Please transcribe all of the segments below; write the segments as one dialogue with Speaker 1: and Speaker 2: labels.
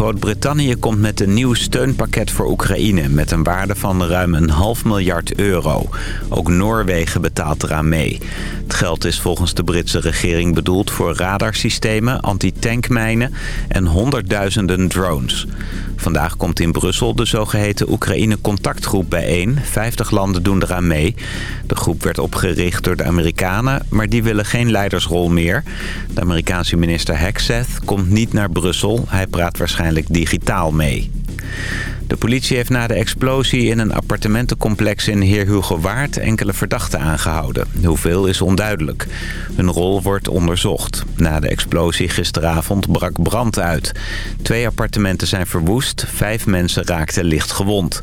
Speaker 1: Groot-Brittannië komt met een nieuw steunpakket voor Oekraïne... met een waarde van ruim een half miljard euro. Ook Noorwegen betaalt eraan mee. Het geld is volgens de Britse regering bedoeld voor radarsystemen... antitankmijnen en honderdduizenden drones. Vandaag komt in Brussel de zogeheten Oekraïne-contactgroep bijeen. Vijftig landen doen eraan mee. De groep werd opgericht door de Amerikanen, maar die willen geen leidersrol meer. De Amerikaanse minister Hexeth komt niet naar Brussel. Hij praat waarschijnlijk digitaal mee. De politie heeft na de explosie in een appartementencomplex in Heer Hugo Waard enkele verdachten aangehouden. Hoeveel is onduidelijk. Hun rol wordt onderzocht. Na de explosie gisteravond brak brand uit. Twee appartementen zijn verwoest, vijf mensen raakten licht gewond.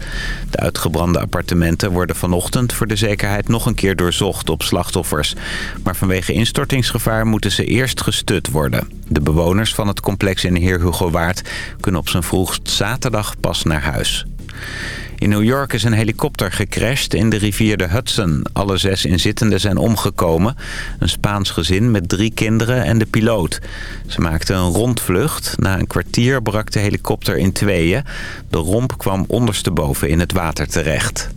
Speaker 1: De uitgebrande appartementen worden vanochtend voor de zekerheid nog een keer doorzocht op slachtoffers. Maar vanwege instortingsgevaar moeten ze eerst gestut worden. De bewoners van het complex in Heer Hugo Waard kunnen op zijn vroegst zaterdag pas naar huis. In New York is een helikopter gecrashed in de rivier de Hudson. Alle zes inzittenden zijn omgekomen. Een Spaans gezin met drie kinderen en de piloot. Ze maakten een rondvlucht. Na een kwartier brak de helikopter in tweeën. De romp kwam ondersteboven in het water terecht.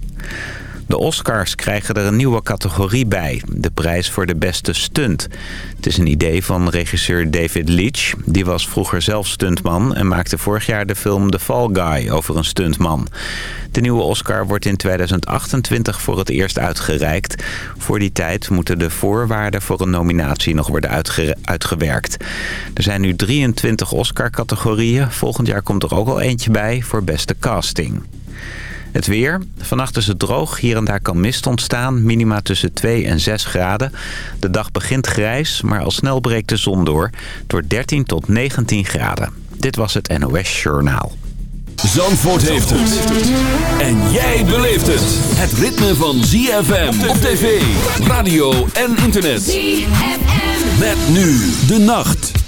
Speaker 1: De Oscars krijgen er een nieuwe categorie bij. De prijs voor de beste stunt. Het is een idee van regisseur David Leitch. Die was vroeger zelf stuntman en maakte vorig jaar de film The Fall Guy over een stuntman. De nieuwe Oscar wordt in 2028 voor het eerst uitgereikt. Voor die tijd moeten de voorwaarden voor een nominatie nog worden uitgewerkt. Er zijn nu 23 Oscar-categorieën. Volgend jaar komt er ook al eentje bij voor beste casting. Het weer. Vannacht is het droog. Hier en daar kan mist ontstaan. Minima tussen 2 en 6 graden. De dag begint grijs, maar al snel breekt de zon door. Door 13 tot 19 graden. Dit was het NOS Journaal.
Speaker 2: Zandvoort heeft het. En jij beleeft het. Het ritme van ZFM op tv, radio en internet. ZFM. Met nu de nacht.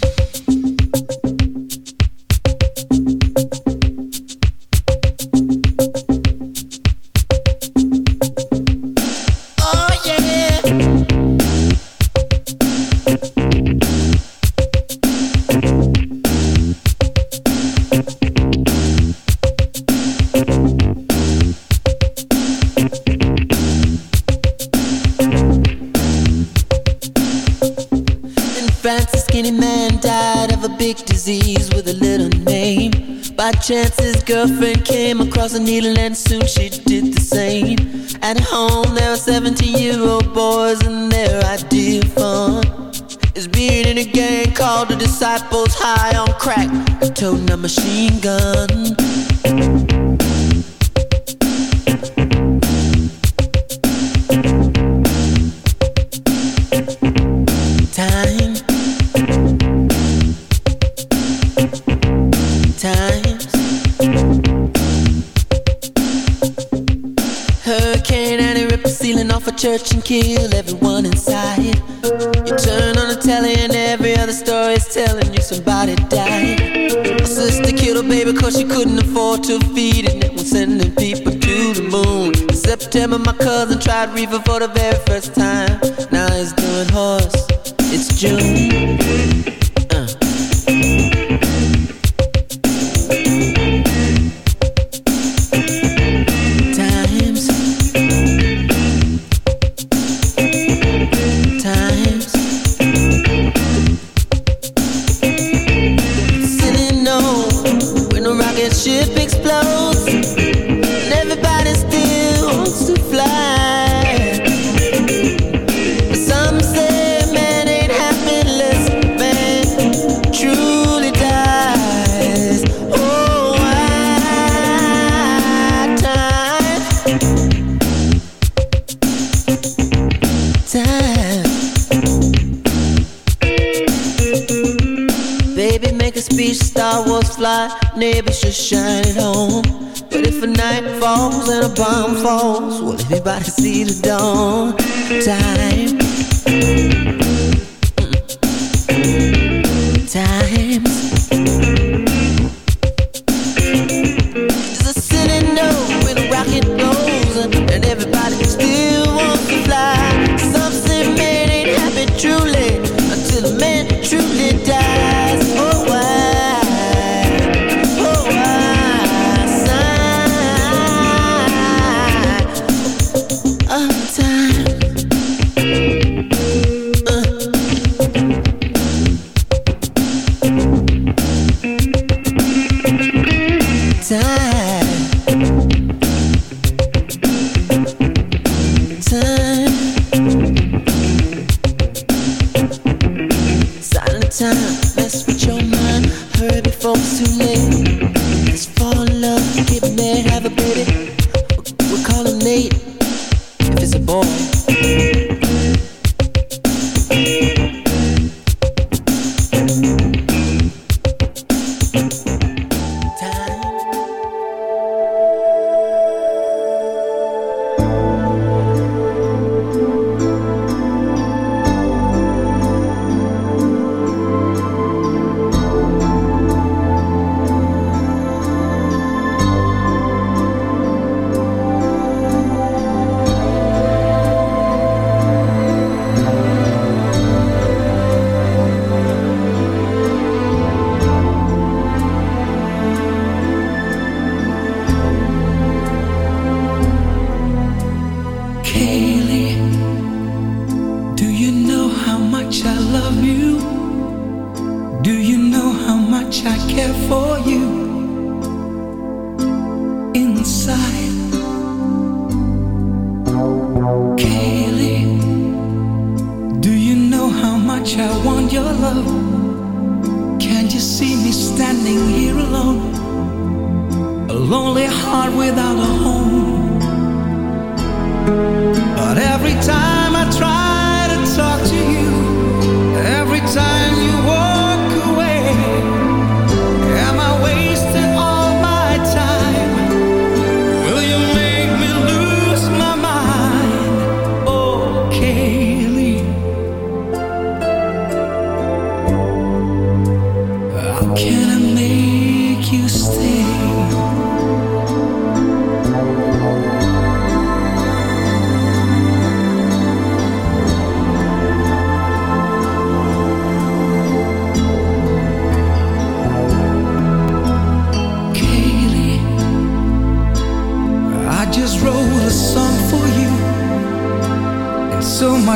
Speaker 3: Chance his girlfriend came across a needle and soon she did the same. At home there were 17 year old boys and their idea fun is being in a gang called the Disciples High on Crack, toting a machine gun. She couldn't afford to feed it. And was sending people to the moon. In September, my cousin tried reefer for the very first time. Now he's doing horse. It's June. Everybody see the dawn. Time. have it, baby.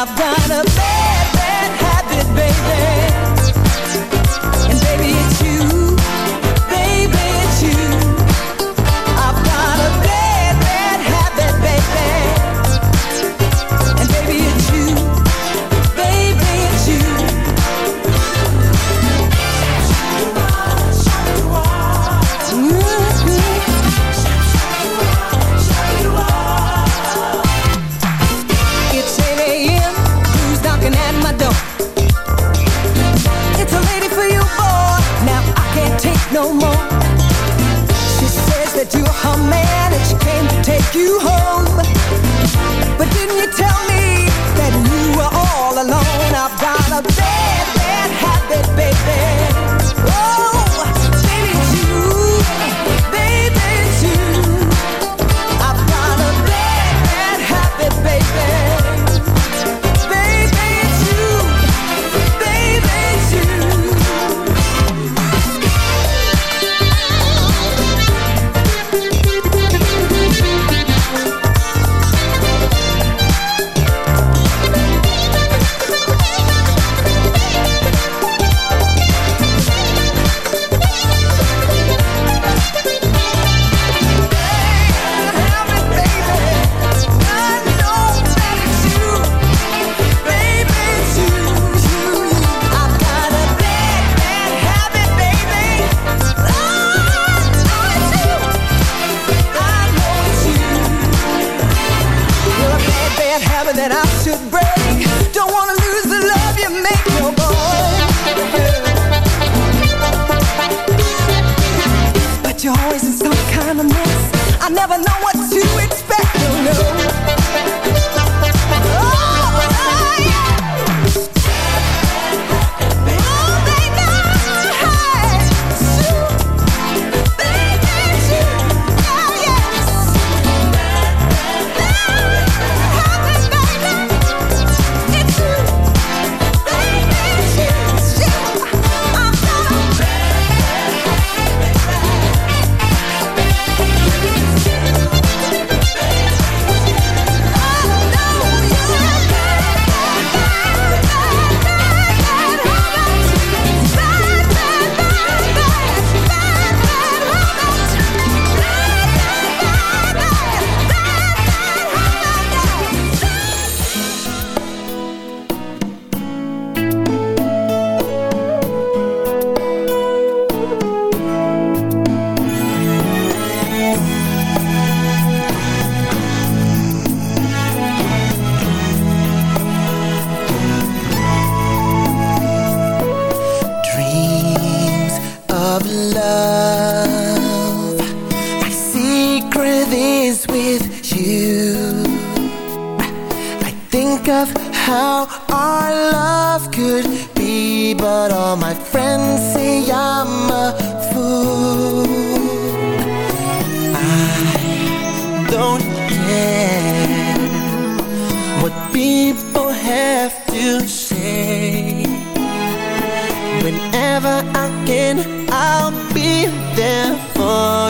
Speaker 3: I've got a bad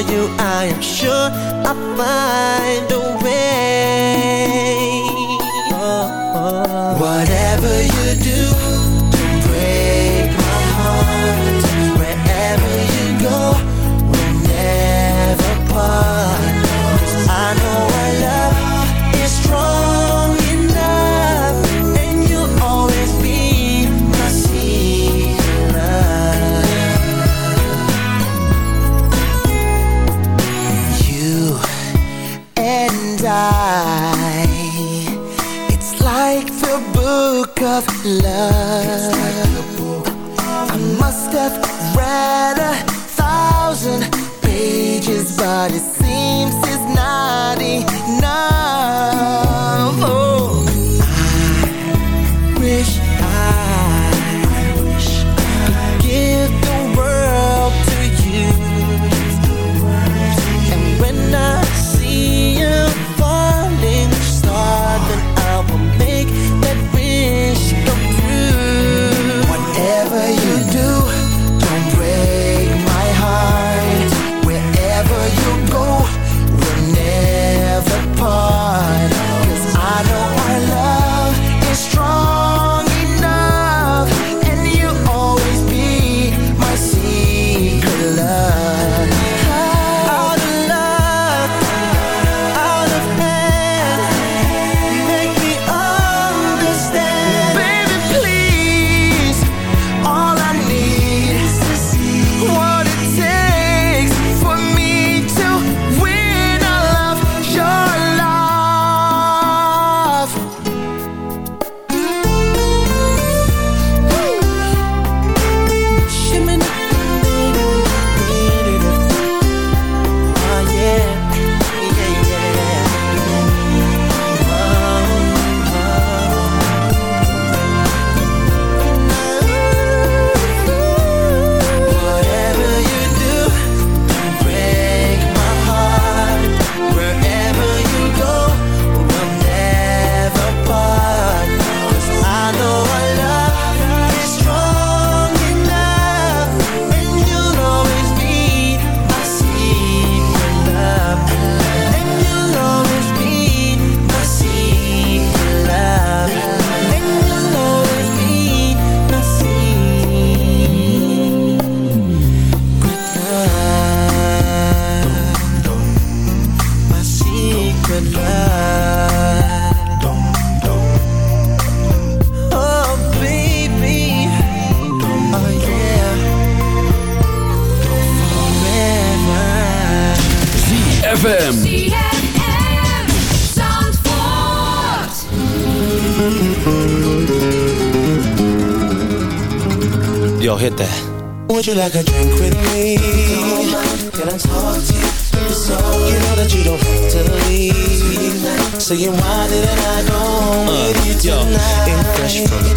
Speaker 4: you, I
Speaker 3: am sure
Speaker 2: I'll
Speaker 4: find a way. love. You like a drink with me? Can I talk to you? So you know that you don't have to leave. Saying why didn't I go home uh, with you tonight? Yo, fresh from out of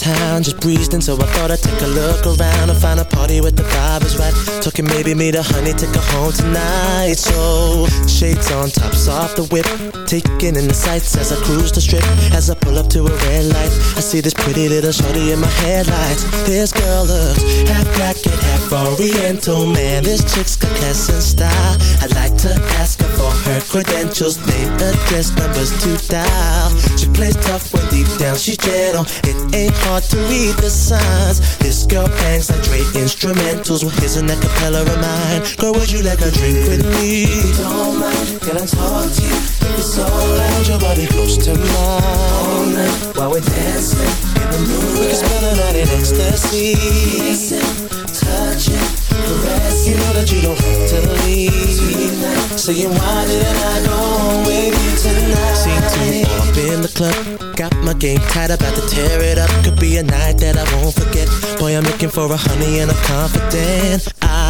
Speaker 4: town, just breezed in, so I thought I'd take a look around and find a party with the vibe is right. Talking maybe meet a honey, take her home tonight. So shades on, tops off the whip, taking in the sights as I cruise the strip. As I pull up to a red light, I see this pretty little shorty in my headlights. This girl looks half black and half oriental, man. This chick's got class and style. I'd like to ask her her credentials, name, address, numbers to dial. She plays tough when deep down she's gentle. It ain't hard to read the signs. This girl bangs like Dre instrumentals. Well, here's an acapella of mine. Girl, would you like a drink with me? Don't mind, can I talk to you? It's alright, your body close to mine. All night while we're dancing in the moonlight. We can spend the night in ecstasy. Kissing, touching, caressing. You know that you don't have to leave. Saying why didn't I go with you tonight. Seen two up in the club. Got my game tight, about to tear it up. Could be a night that I won't forget. Boy, I'm looking for a honey and I'm confident. I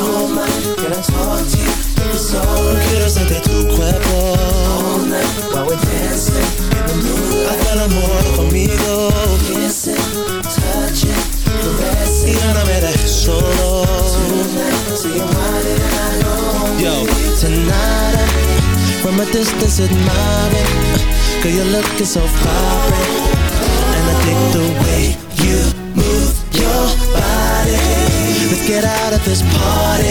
Speaker 4: Don't can I you? Tu cuerpo All night while we're dancing in the moonlight Tonight, so I know tonight From a distance admiring Girl, you're looking so vibrant And I dig the way you move your body Let's get out of this party.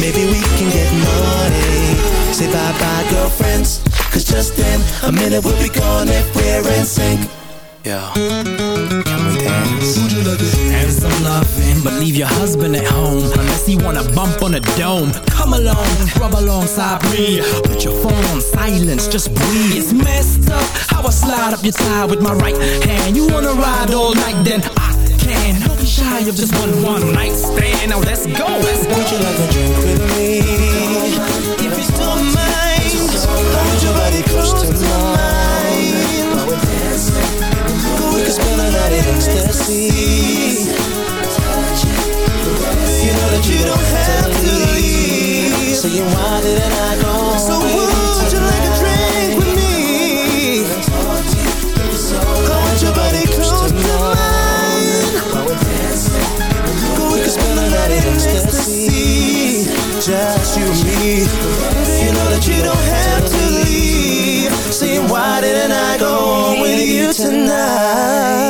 Speaker 4: Maybe we can get naughty. Say bye-bye girlfriends. Cause just in a minute we'll be gone if we're in sync. Yeah. can we dance?
Speaker 5: And some loving, but leave your husband at home. Unless he wanna bump on a dome. Come along, rub alongside me. Put your phone on silence, just breathe. It's messed up how I slide up your thigh with my right hand. You wanna ride all night, then shy of just one one night stand. Now let's go, let's go.
Speaker 4: Would you like a drink with me? If you don't mind Hold your body close to mine. While we're dancing. We can spend the night in ecstasy. You know that you don't have to leave. So you why didn't I you know that you don't have to leave. Saying why didn't I go home with you tonight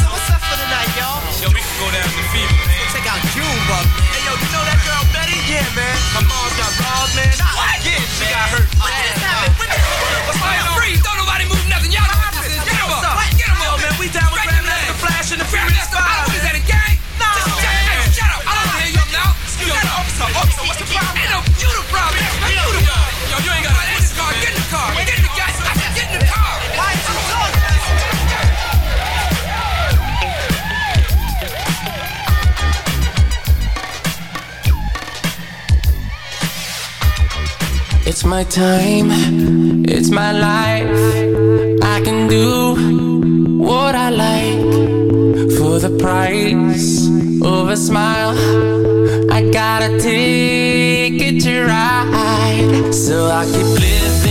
Speaker 6: Yo, we can go down to the fever, man.
Speaker 7: Check out Junebug. Hey, yo, you know that girl Betty? Yeah, man.
Speaker 6: My mom's got balls, man.
Speaker 7: What?
Speaker 6: Yeah, she got hurt.
Speaker 8: My time, it's my life. I can do what I like for the price of a smile. I gotta take it to ride. So I keep living,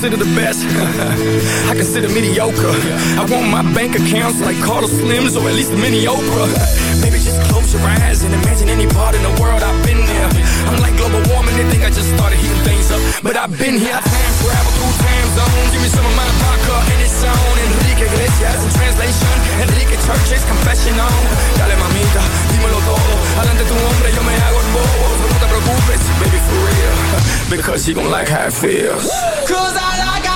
Speaker 9: Consider the best? I consider mediocre. I want my bank accounts like Carlos Slims or at least mini Oprah. Maybe just close your eyes and imagine any part in the world I've been there. I'm like global warming, they think I just started heating things up. But I've been here, travel through time zones. Give me some of my vodka and it's on. Enrique Iglesias in translation. Enrique Church's confession on. Dale mamita, dímelo todo. Adelante tu hombre, yo me hago el bobo. No te preocupes, baby, for real. Because you gon' like how it feels.
Speaker 8: Cause I like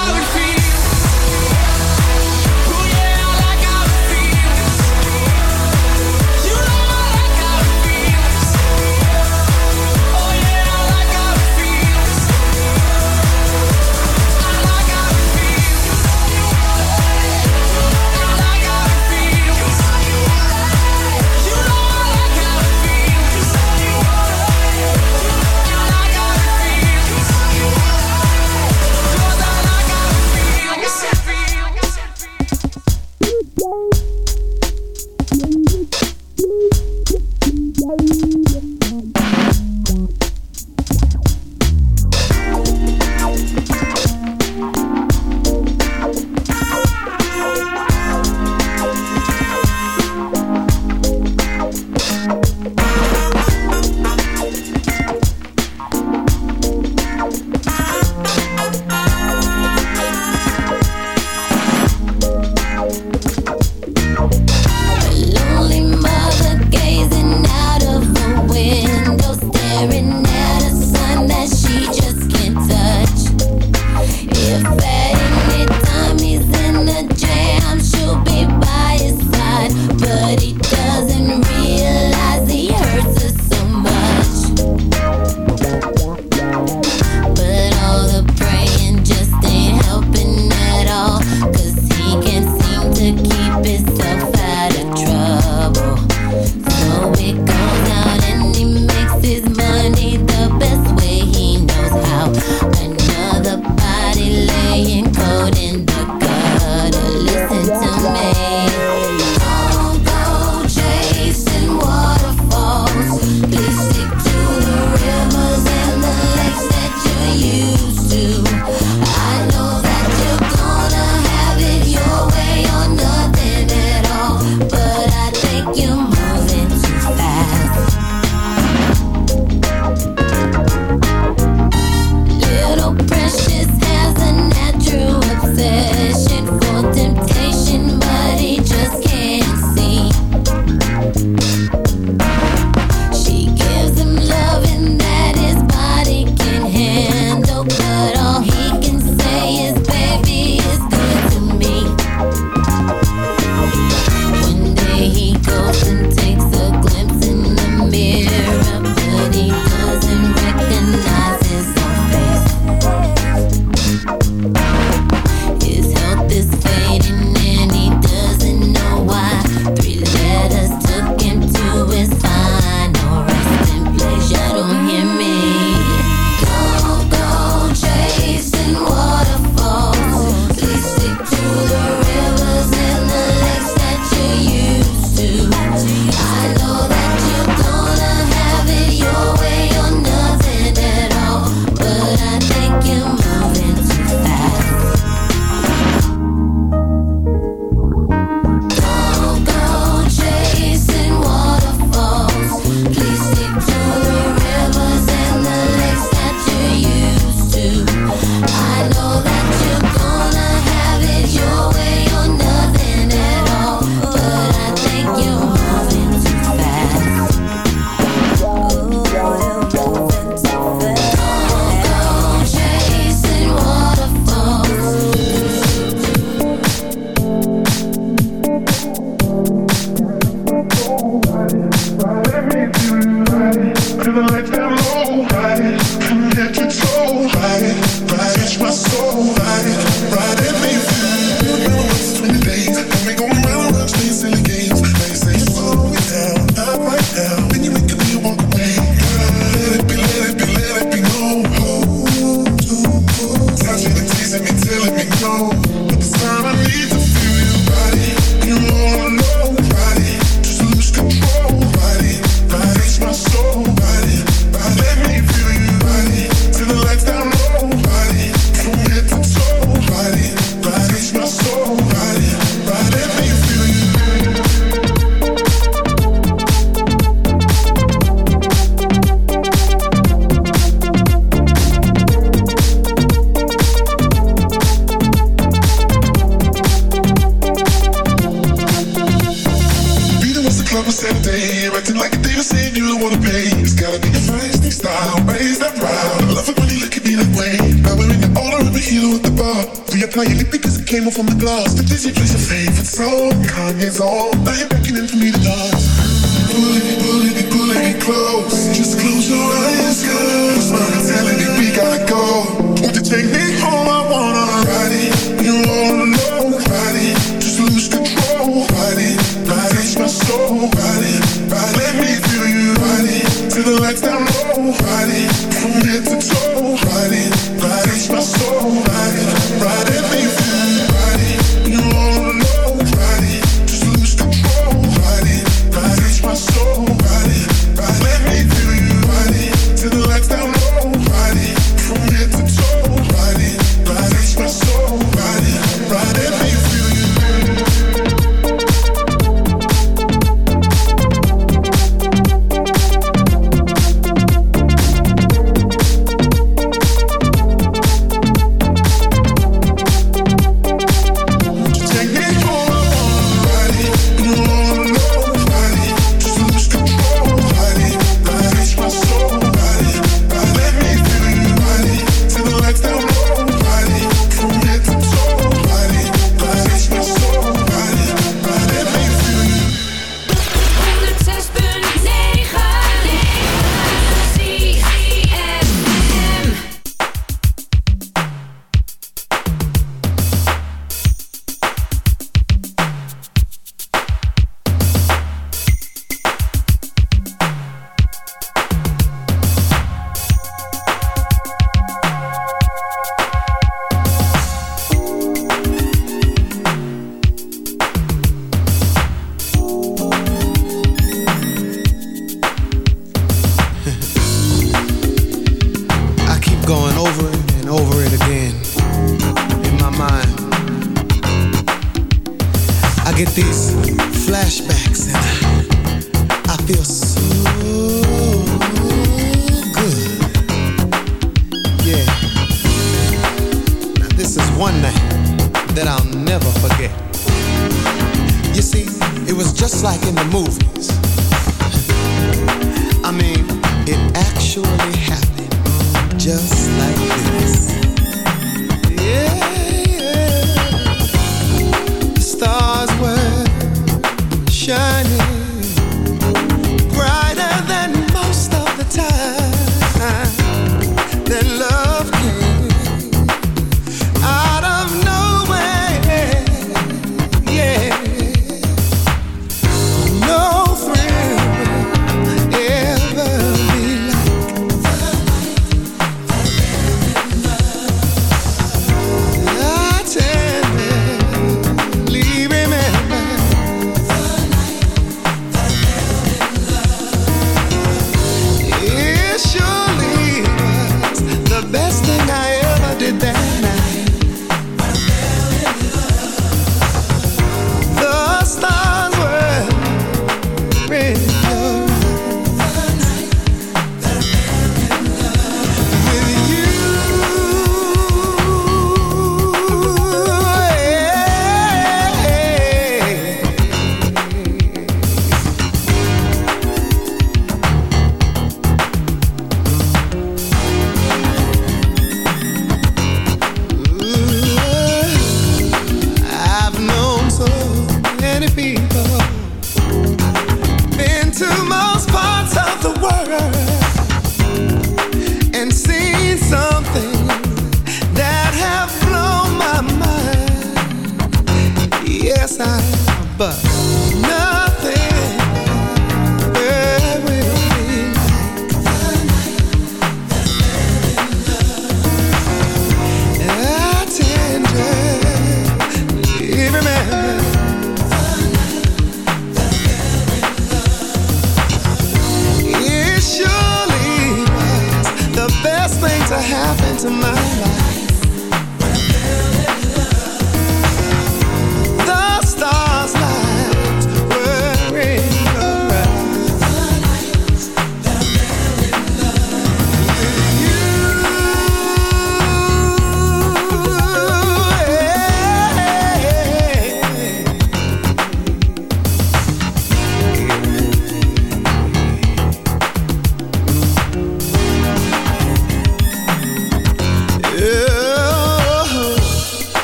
Speaker 10: love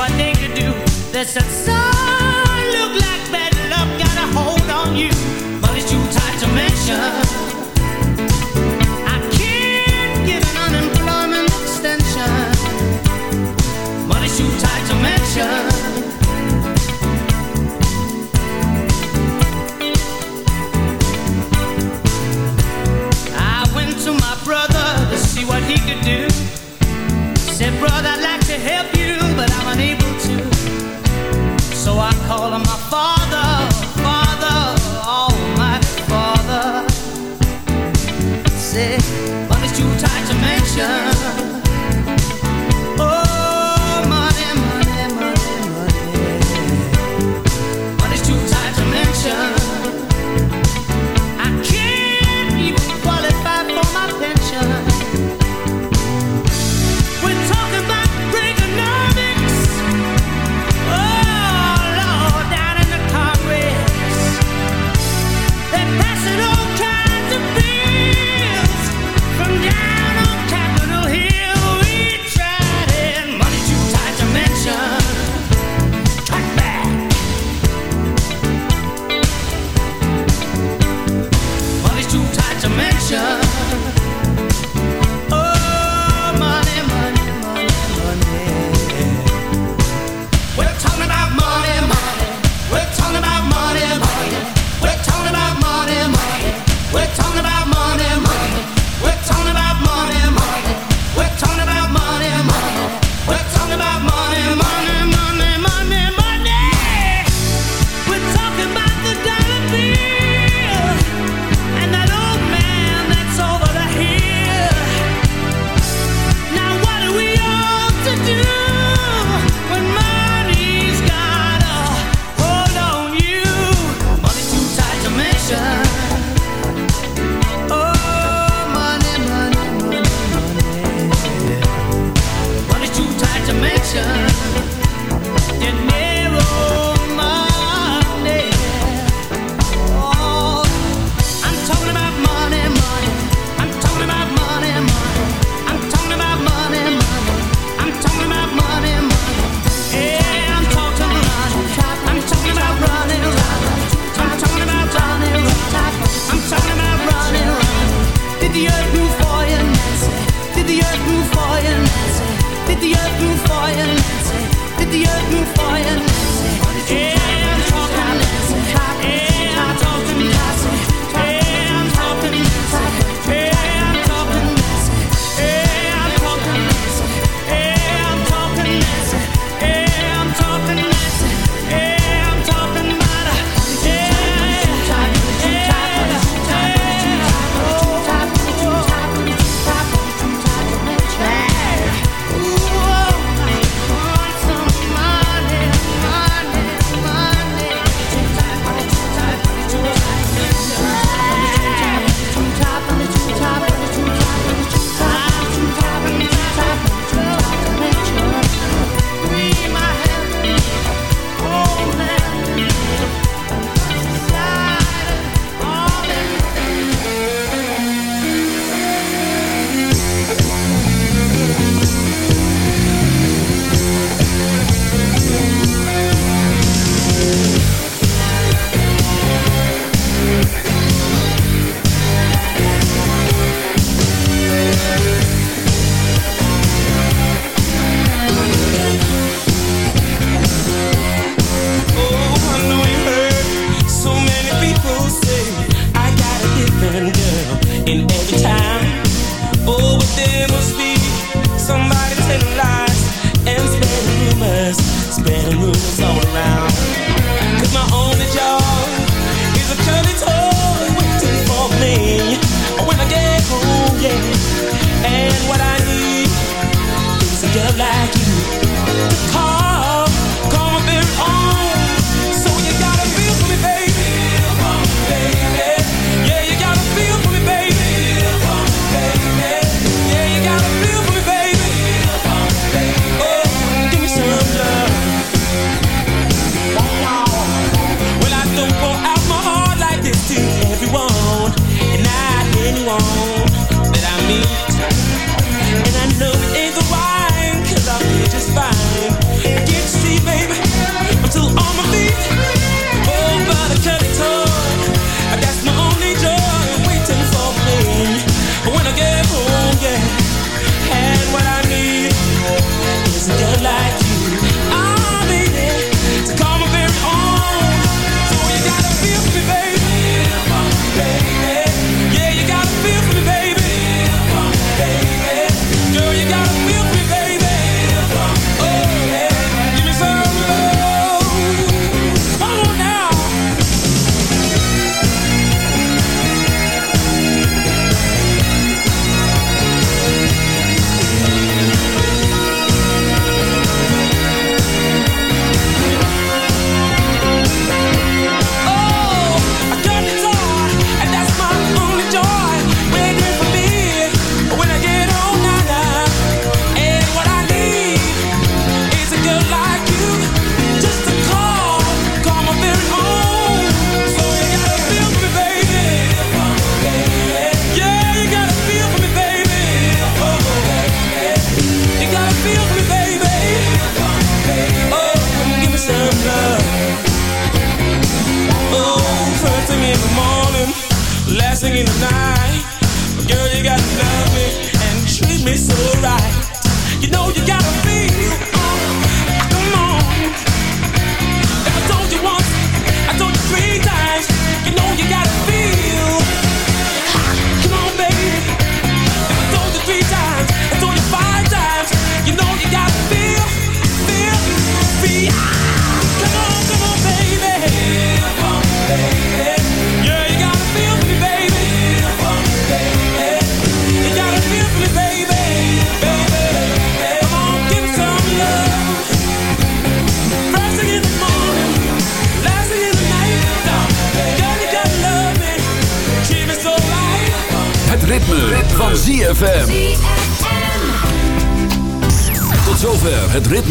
Speaker 11: what they
Speaker 2: could do. They said, so.